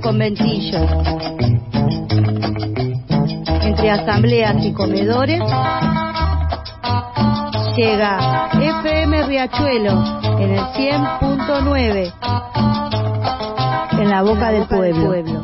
conventillos, entre asambleas y comedores, llega FM Riachuelo en el 100.9 en la boca del pueblo.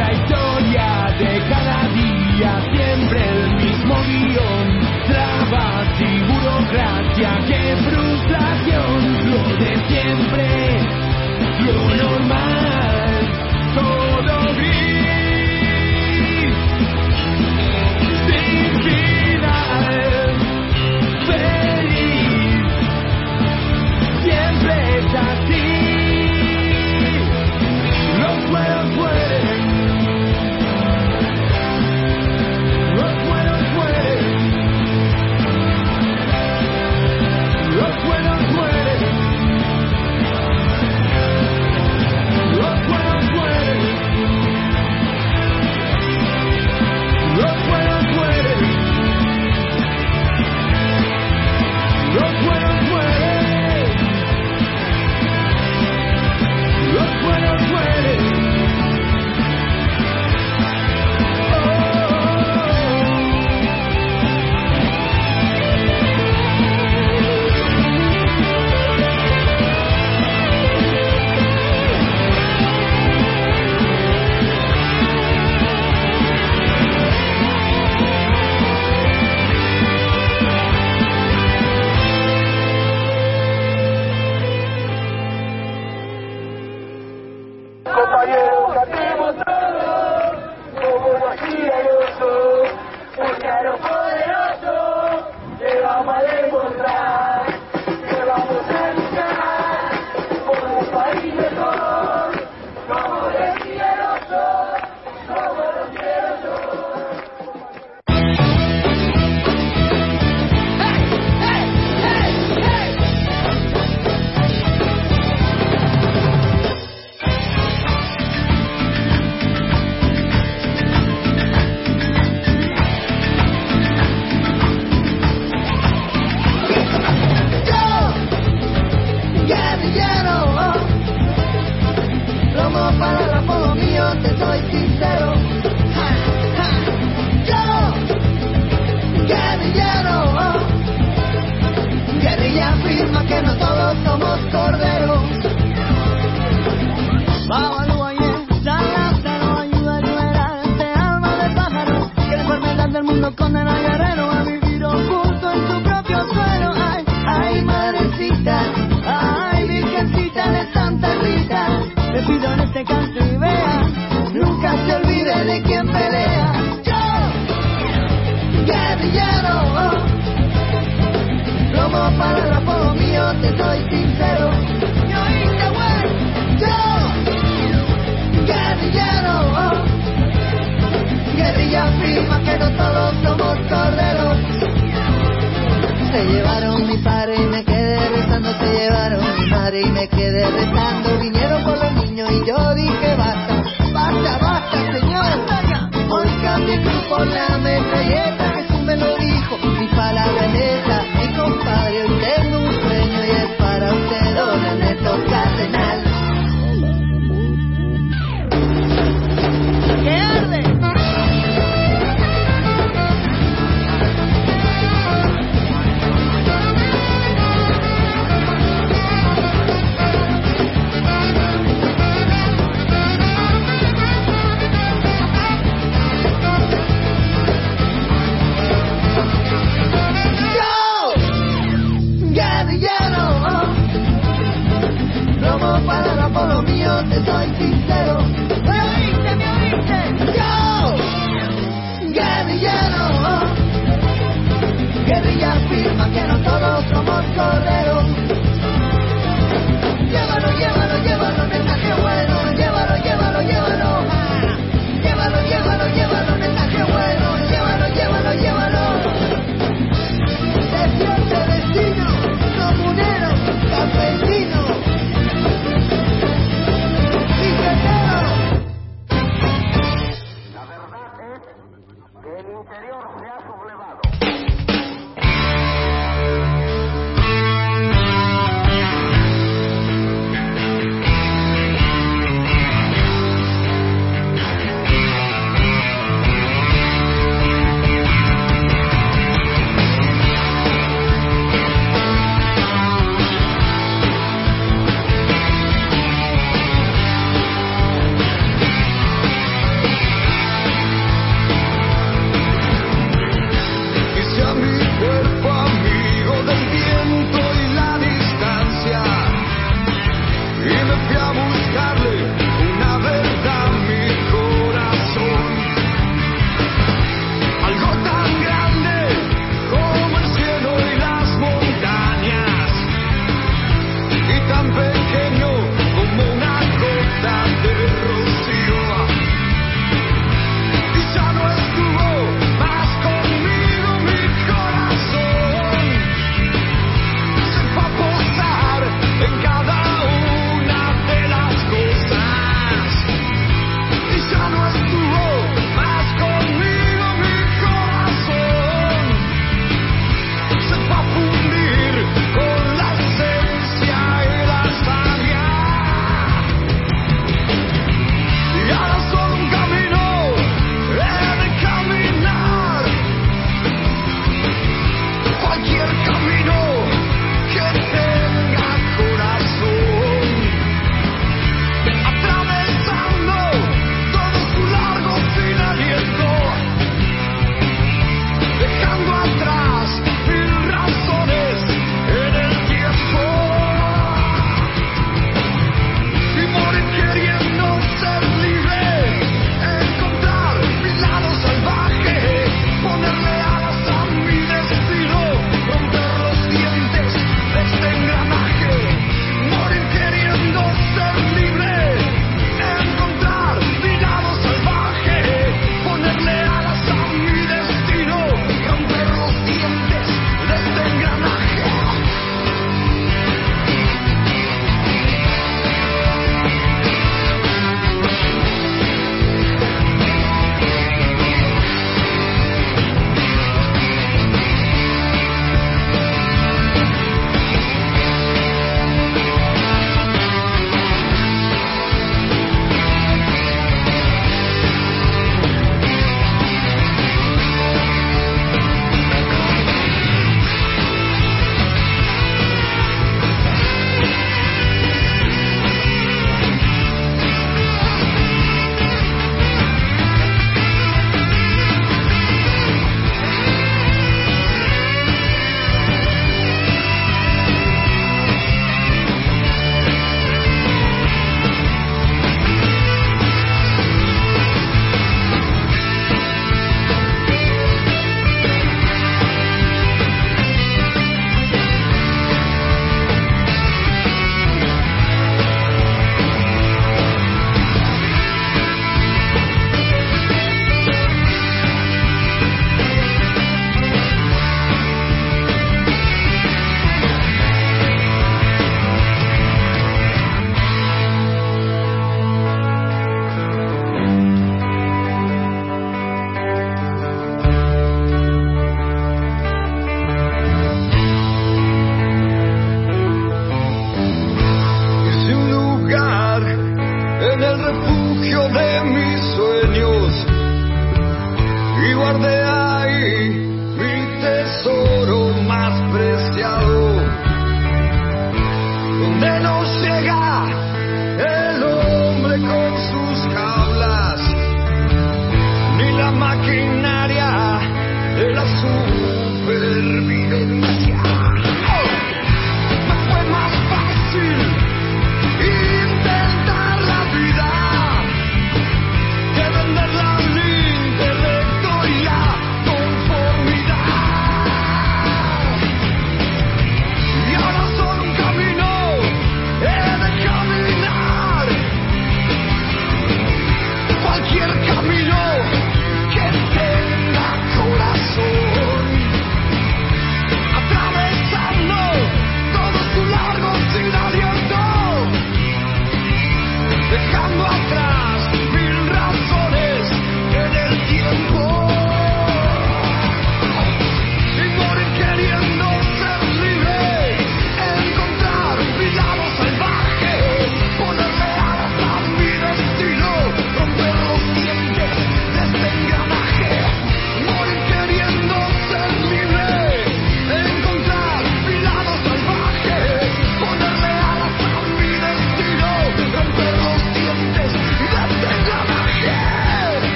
la historia de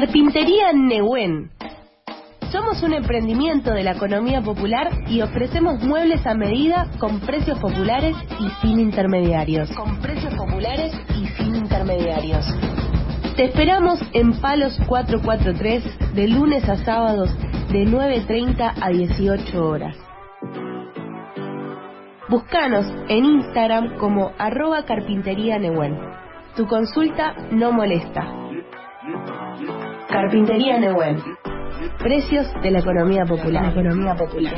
Carpintería Nehuen. Somos un emprendimiento de la economía popular y ofrecemos muebles a medida con precios populares y sin intermediarios. Con precios populares y sin intermediarios. Te esperamos en Palos 443 de lunes a sábados de 9.30 a 18 horas. Búscanos en Instagram como arroba carpintería Nehuen. Tu consulta no molesta. Carpintería Nehuen. Precios de la economía popular. economía popular.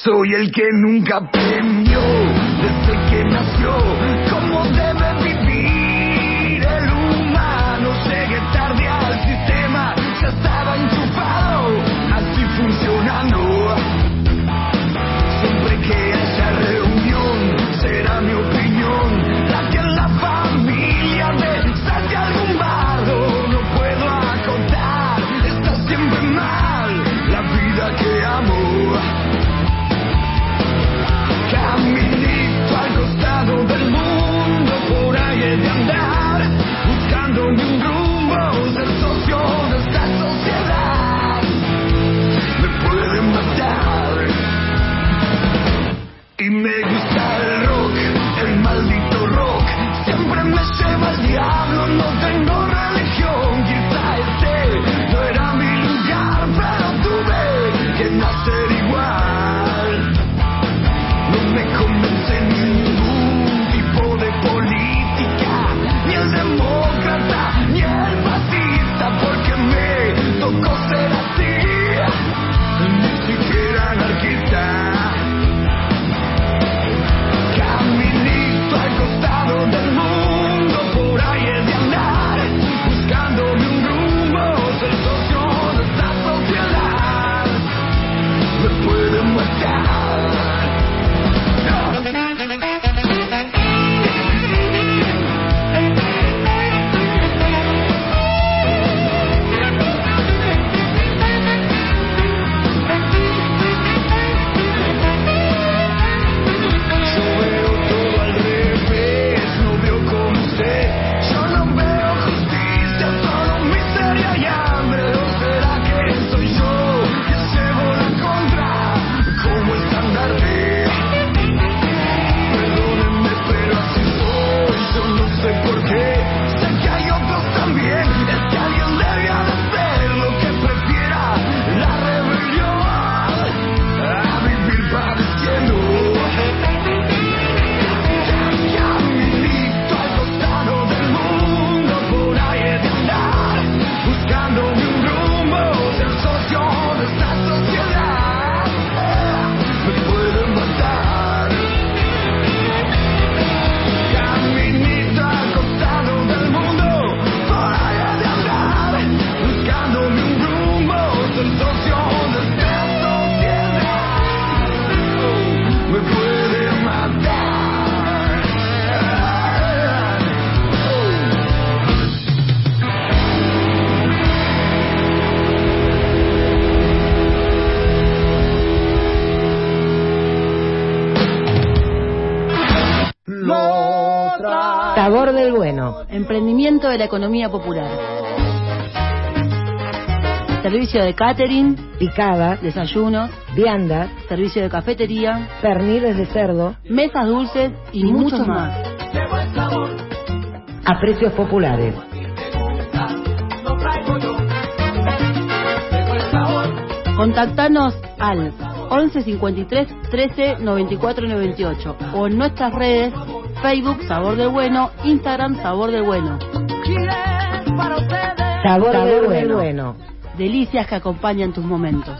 Soy el que nunca premió desde que nació. Emprendimiento de la economía popular. Servicio de catering, picadas, desayuno, viandas, servicio de cafetería, perniles de cerdo, mesas dulces y, y muchos más. A precios populares. Contactanos al 11 53 13 94 98 o en nuestras redes Facebook Sabor de Bueno, Instagram Sabor de Bueno. Sabor, de, bueno. bueno. Delicias que acompañan tus momentos.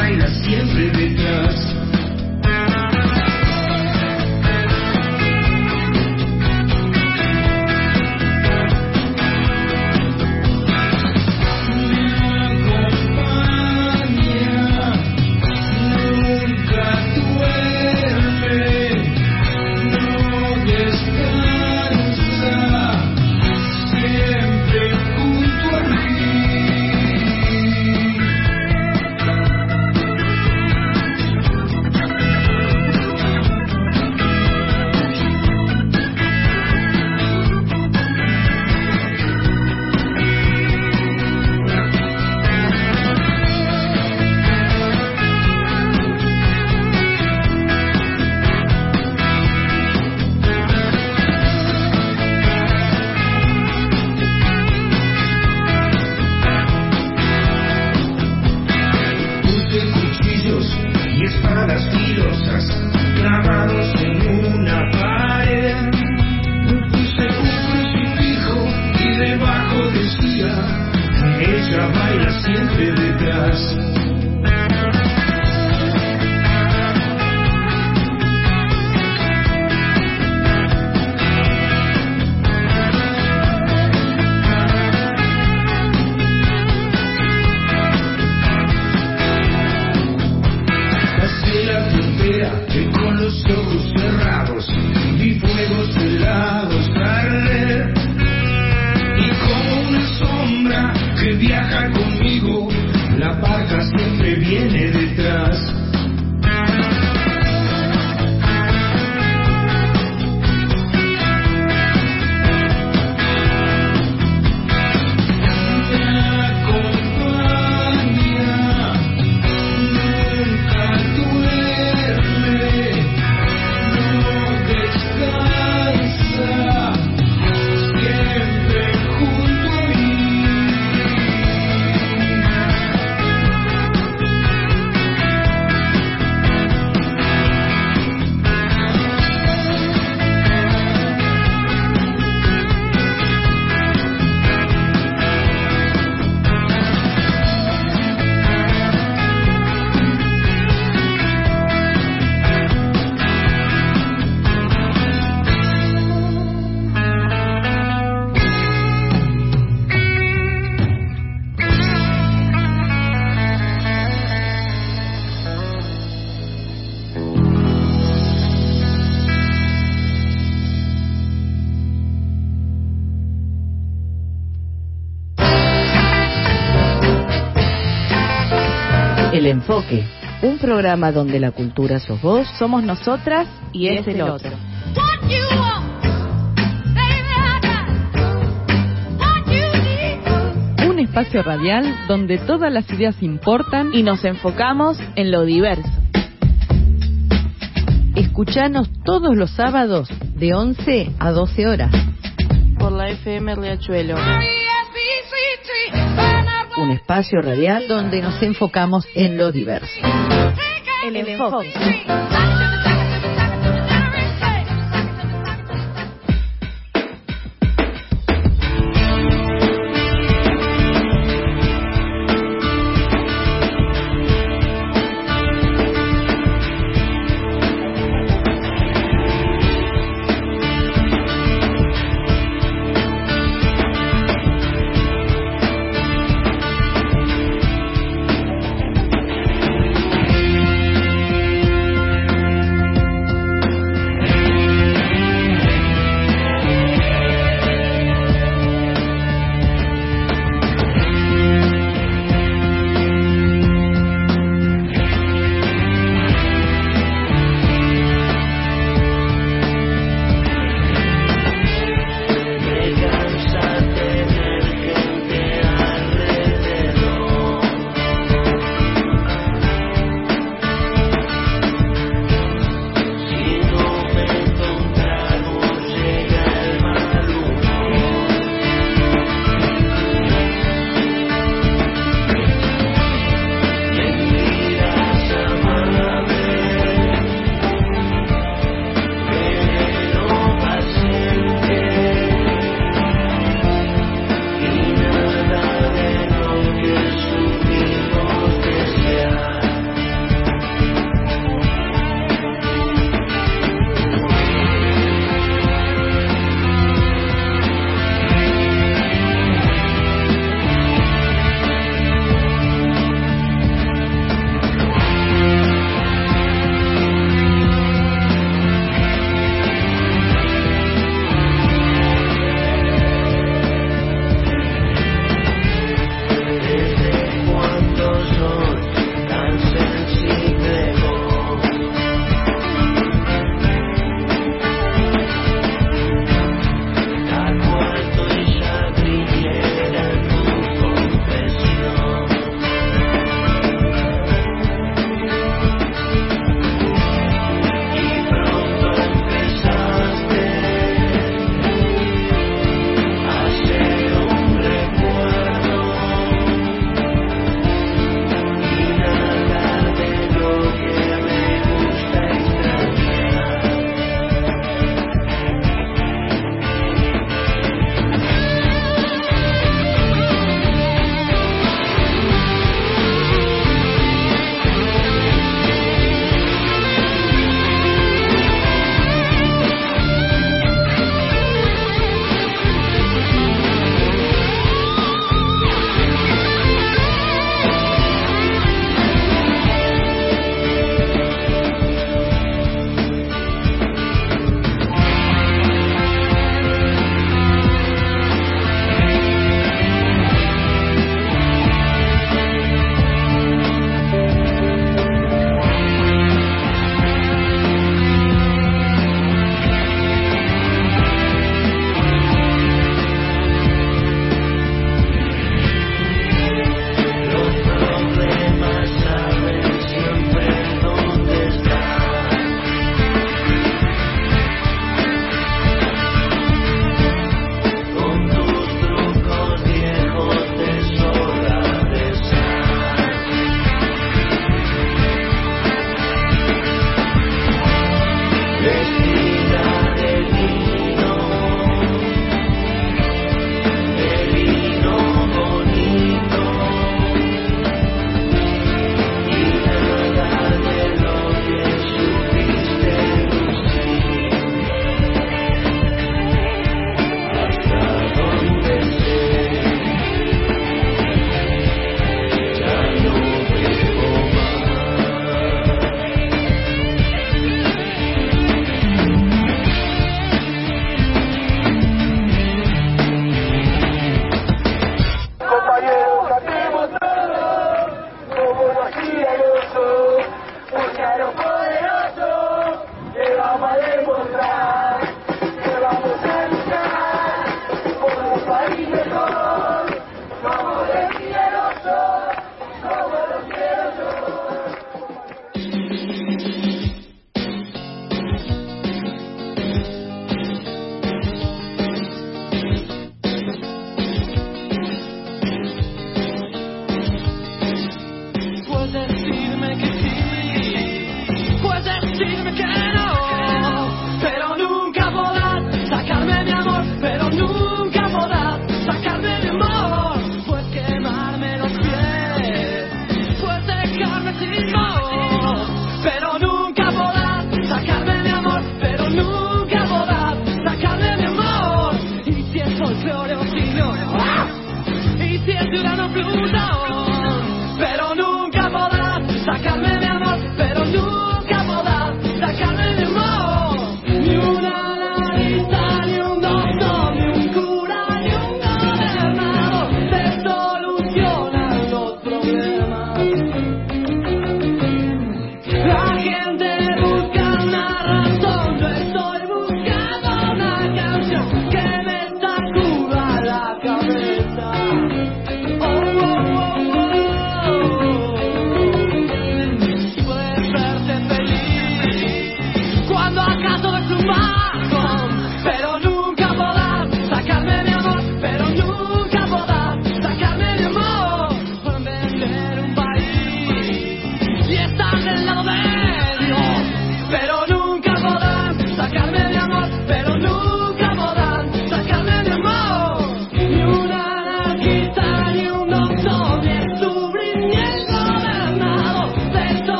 Baila siempre detrás. Un programa donde la cultura sos vos, Somos nosotras y, es, el otro. Un espacio radial donde todas las ideas importan Y nos enfocamos en lo diverso. Escuchanos todos los sábados de 11 a 12 horas. Por la FM Riachuelo. Un espacio radial donde nos enfocamos en lo diverso. El enfoque.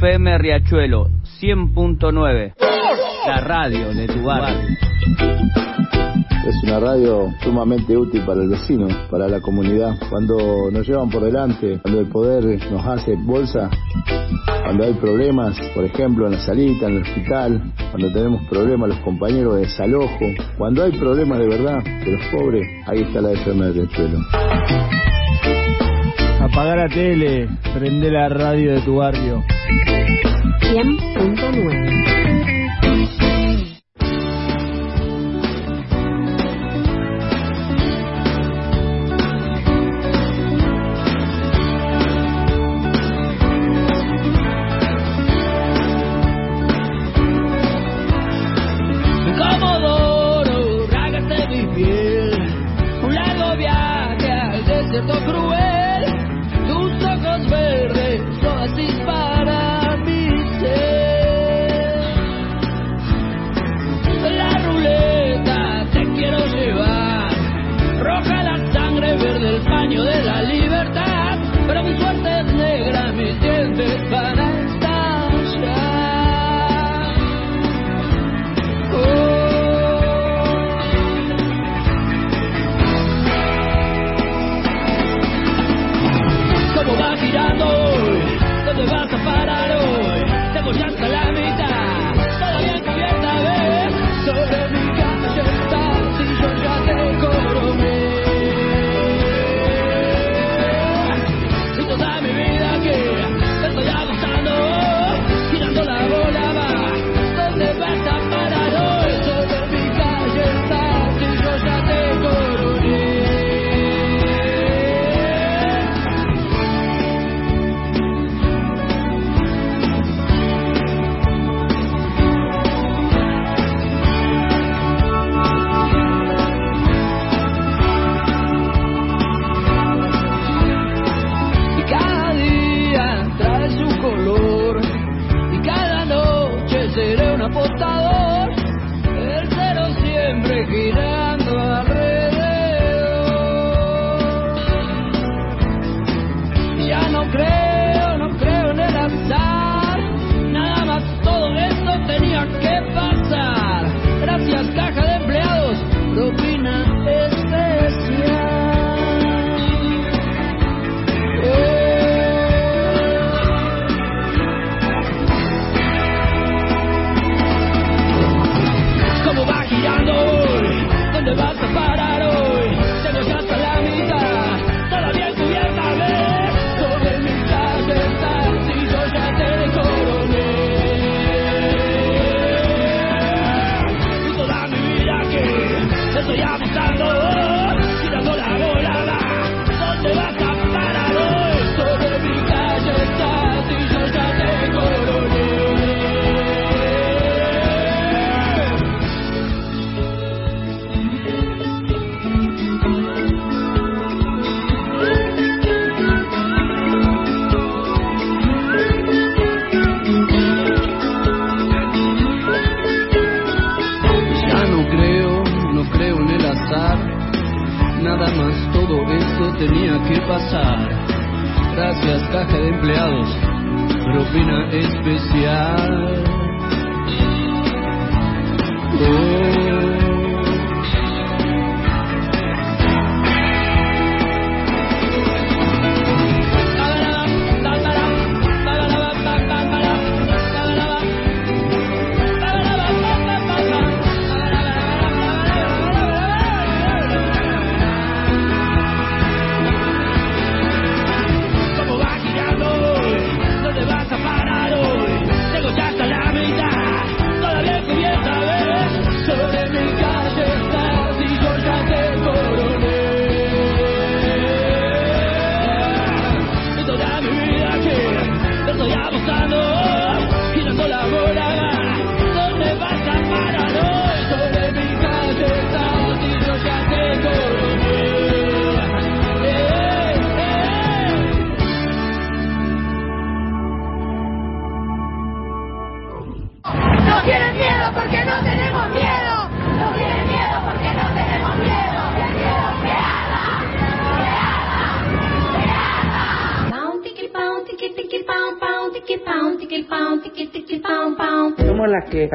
FM Riachuelo 100.9, la radio de tu barrio. Es una radio sumamente útil para el vecino, para la comunidad. Cuando nos llevan por delante, cuando el poder nos hace bolsa, cuando hay problemas, por ejemplo, en la salita, en el hospital, cuando tenemos problemas los compañeros de desalojo, cuando hay problemas de verdad de los pobres, ahí está la FM de Riachuelo. Apaga la tele, prende la radio de tu barrio. 100.9 gracias, caja de empleados. Propina especial. Oh.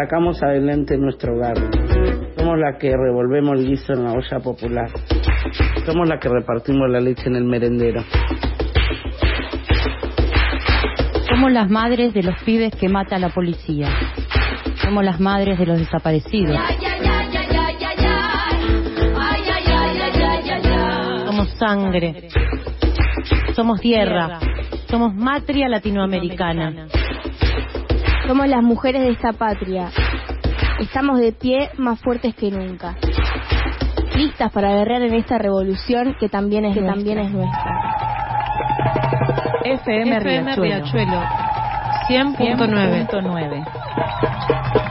Sacamos adelante nuestro hogar. Somos las que revolvemos el guiso en la olla popular. Somos las que repartimos la leche en el merendero. Somos las madres de los pibes que mata la policía. Somos las madres de los desaparecidos. Somos sangre. Somos tierra. Somos matria latinoamericana. Somos las mujeres de esta patria. Estamos de pie más fuertes que nunca. Listas para guerrear en esta revolución que también es, nuestra. También es nuestra. FM, FM Riachuelo. 100.9.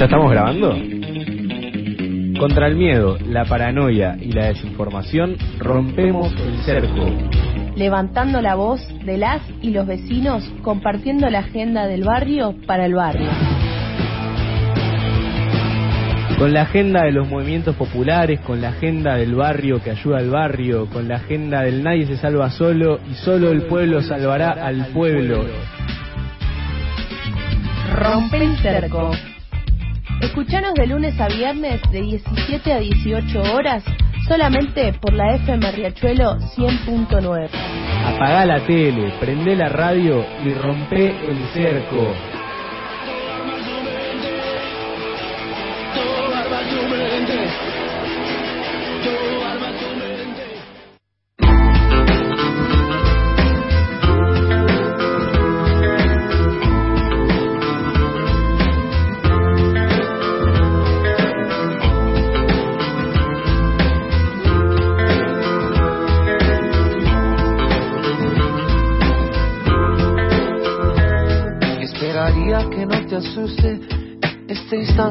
¿Ya estamos grabando? Contra el miedo, la paranoia y la desinformación, rompemos el cerco. Levantando la voz de las y los vecinos, compartiendo la agenda del barrio para el barrio. Con la agenda de los movimientos populares, con la agenda del barrio que ayuda al barrio, con la agenda del nadie se salva solo y solo el pueblo salvará al pueblo. Rompe el cerco. Escuchanos de lunes a viernes de 17 a 18 horas solamente por la FM Riachuelo 100.9. Apagá la tele, prende la radio y rompe el cerco.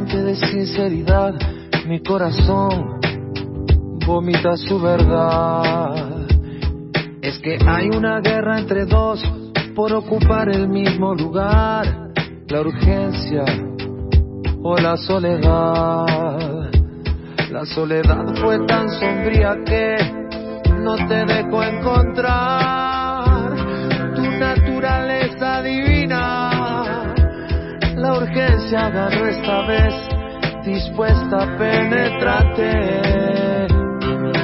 De sinceridad. Mi corazón vomita su verdad. Es que hay una guerra entre dos por ocupar el mismo lugar. La urgencia o la soledad. La soledad fue tan sombría que no te dejó encontrar urgencia ganó esta vez, dispuesta a penetrarte,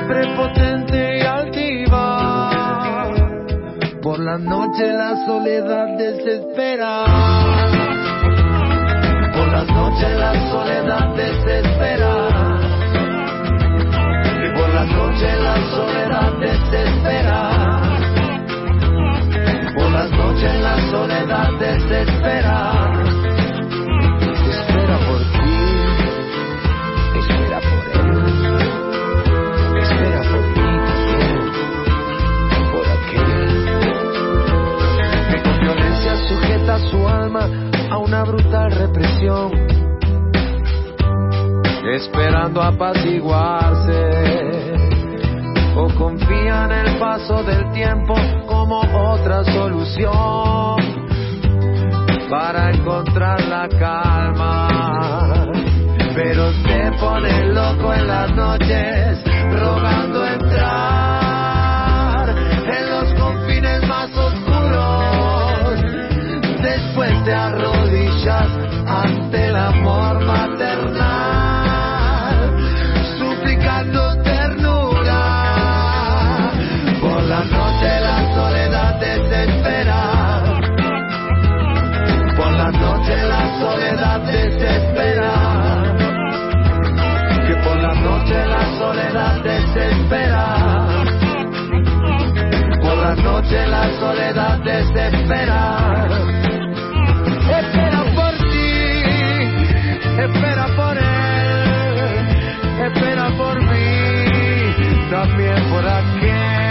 prepotente y altiva. Por la noche la soledad desespera. Por las noches la soledad desespera. Y por las noches la soledad desespera. Por las noches la soledad desespera. Su alma a una brutal represión, esperando apaciguarse o confía en el paso del tiempo como otra solución para encontrar la calma. Pero se pone loco en las noches, rogando entrar noche la soledad desespera. Espera por ti, espera por él, espera por mí, también por aquel.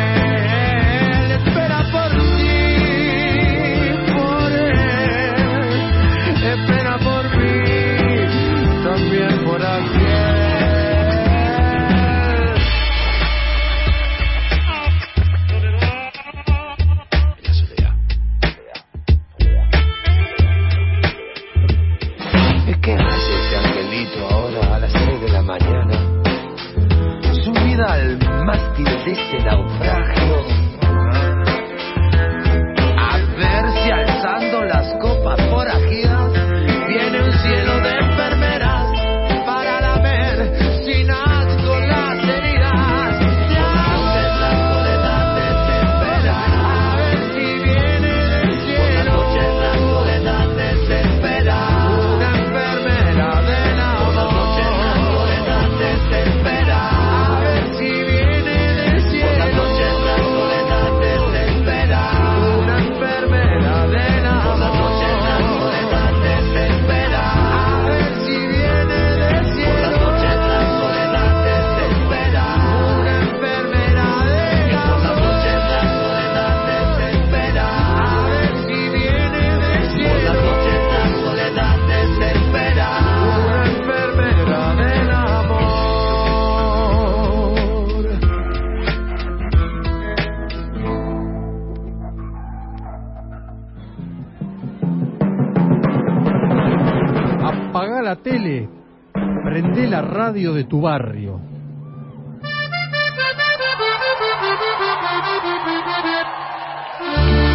De tu barrio.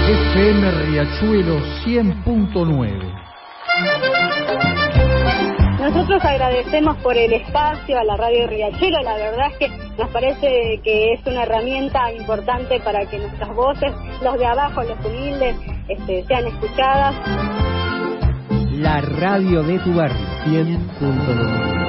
FM Riachuelo 100.9. Nosotros agradecemos por el espacio a la radio Riachuelo, la verdad es que nos parece que es una herramienta importante para que nuestras voces, los de abajo, los humildes, este, sean escuchadas. La radio de tu barrio. 100.9.